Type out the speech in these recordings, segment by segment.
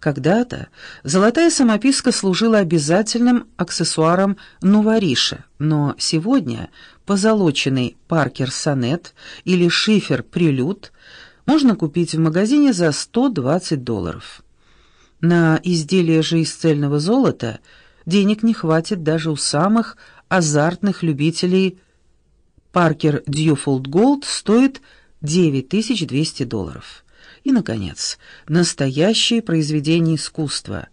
Когда-то золотая самописка служила обязательным аксессуаром нувориша, но сегодня позолоченный Parker Sonnet или Sheaffer Prelude можно купить в магазине за 120 долларов. На изделие же из цельного золота денег не хватит даже у самых азартных любителей. Parker Duofold Gold стоит 9200 долларов. И, наконец, настоящее произведение искусства.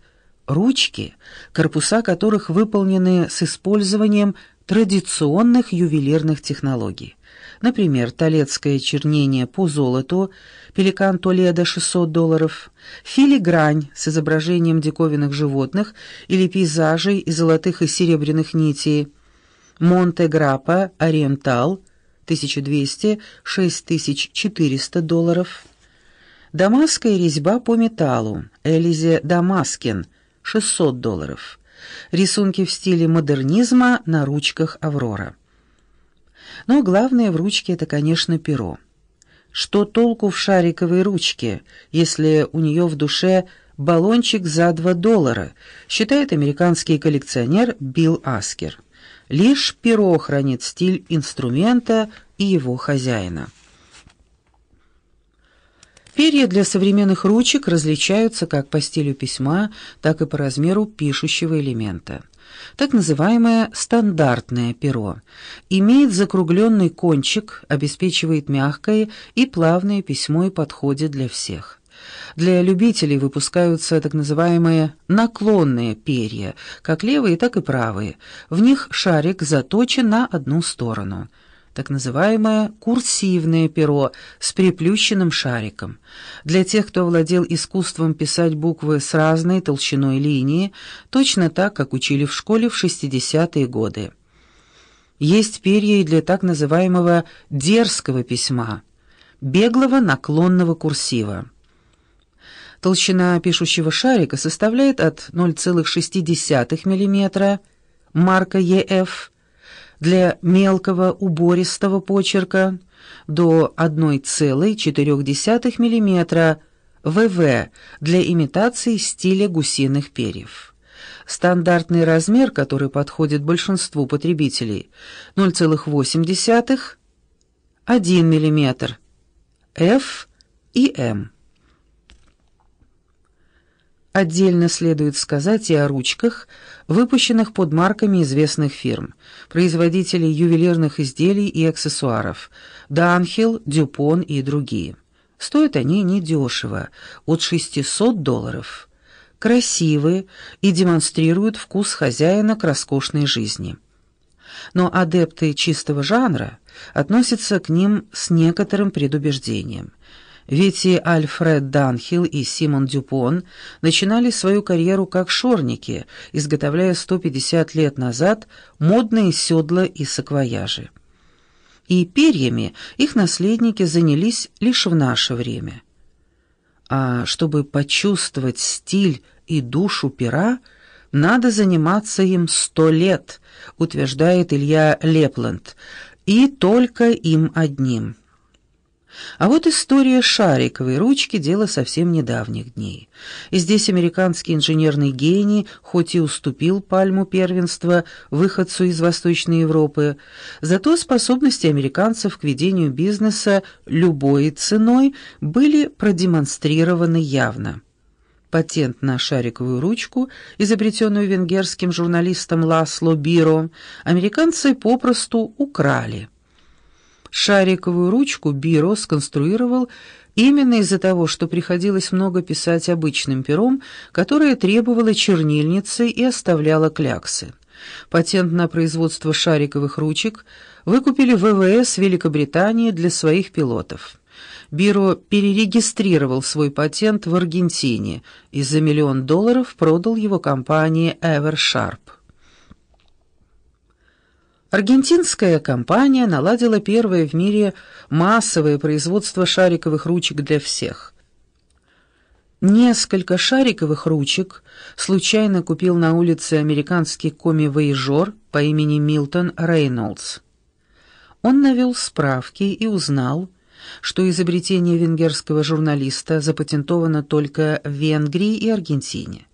Ручки, корпуса которых выполнены с использованием традиционных ювелирных технологий. Например, талецкое чернение по золоту, пеликан Толедо 600 долларов, филигрань с изображением диковинных животных или пейзажей из золотых и серебряных нитей, Монте-Граппа Ориентал 1200-6400 долларов, Дамасская резьба по металлу Элизе Дамаскин 600 долларов, рисунки в стиле модернизма на ручках Аврора. Но главное в ручке — это, конечно, перо. Что толку в шариковой ручке, если у нее в душе баллончик за 2 доллара, считает американский коллекционер Билл Аскер. Лишь перо хранит стиль инструмента и его хозяина. Перья для современных ручек различаются как по стилю письма, так и по размеру пишущего элемента. Так называемое стандартное перо имеет закругленный кончик, обеспечивает мягкое и плавное письмо и подходит для всех. Для любителей выпускаются так называемые наклонные перья, как левые, так и правые. В них шарик заточен на одну сторону – так называемое курсивное перо с приплющенным шариком. Для тех, кто владел искусством писать буквы с разной толщиной линии, точно так, как учили в школе в 60-е годы. Есть перья и для так называемого дерзкого письма, беглого наклонного курсива. Толщина пишущего шарика составляет от 0,6 мм, марка ЕФ, для мелкого убористого почерка до 1,4 мм ВВ для имитации стиля гусиных перьев. Стандартный размер, который подходит большинству потребителей, 0,8 1 мм F и M. Отдельно следует сказать и о ручках, выпущенных под марками известных фирм, производителей ювелирных изделий и аксессуаров, Данхил, Дюпон и другие. Стоят они недешево, от 600 долларов. Красивые и демонстрируют вкус хозяина к роскошной жизни. Но адепты чистого жанра относятся к ним с некоторым предубеждением – ведь Альфред Данхилл и Симон Дюпон начинали свою карьеру как шорники, изготовляя 150 лет назад модные седла и саквояжи. И перьями их наследники занялись лишь в наше время. А чтобы почувствовать стиль и душу пера, надо заниматься им сто лет, утверждает Илья Лепланд, и только им одним – а вот история шариковой ручки – дело совсем недавних дней. И здесь американский инженерный гений, хоть и уступил пальму первенства выходцу из Восточной Европы, зато способности американцев к ведению бизнеса любой ценой были продемонстрированы явно. Патент на шариковую ручку, изобретенную венгерским журналистом Ласло Биро, американцы попросту украли – Шариковую ручку Биро сконструировал именно из-за того, что приходилось много писать обычным пером, которое требовало чернильницы и оставляло кляксы. Патент на производство шариковых ручек выкупили ВВС Великобритании для своих пилотов. Биро перерегистрировал свой патент в Аргентине и за миллион долларов продал его компании Eversharp. Аргентинская компания наладила первое в мире массовое производство шариковых ручек для всех. Несколько шариковых ручек случайно купил на улице американский коми-воежор по имени Милтон Рейнольдс. Он навел справки и узнал, что изобретение венгерского журналиста запатентовано только в Венгрии и Аргентине.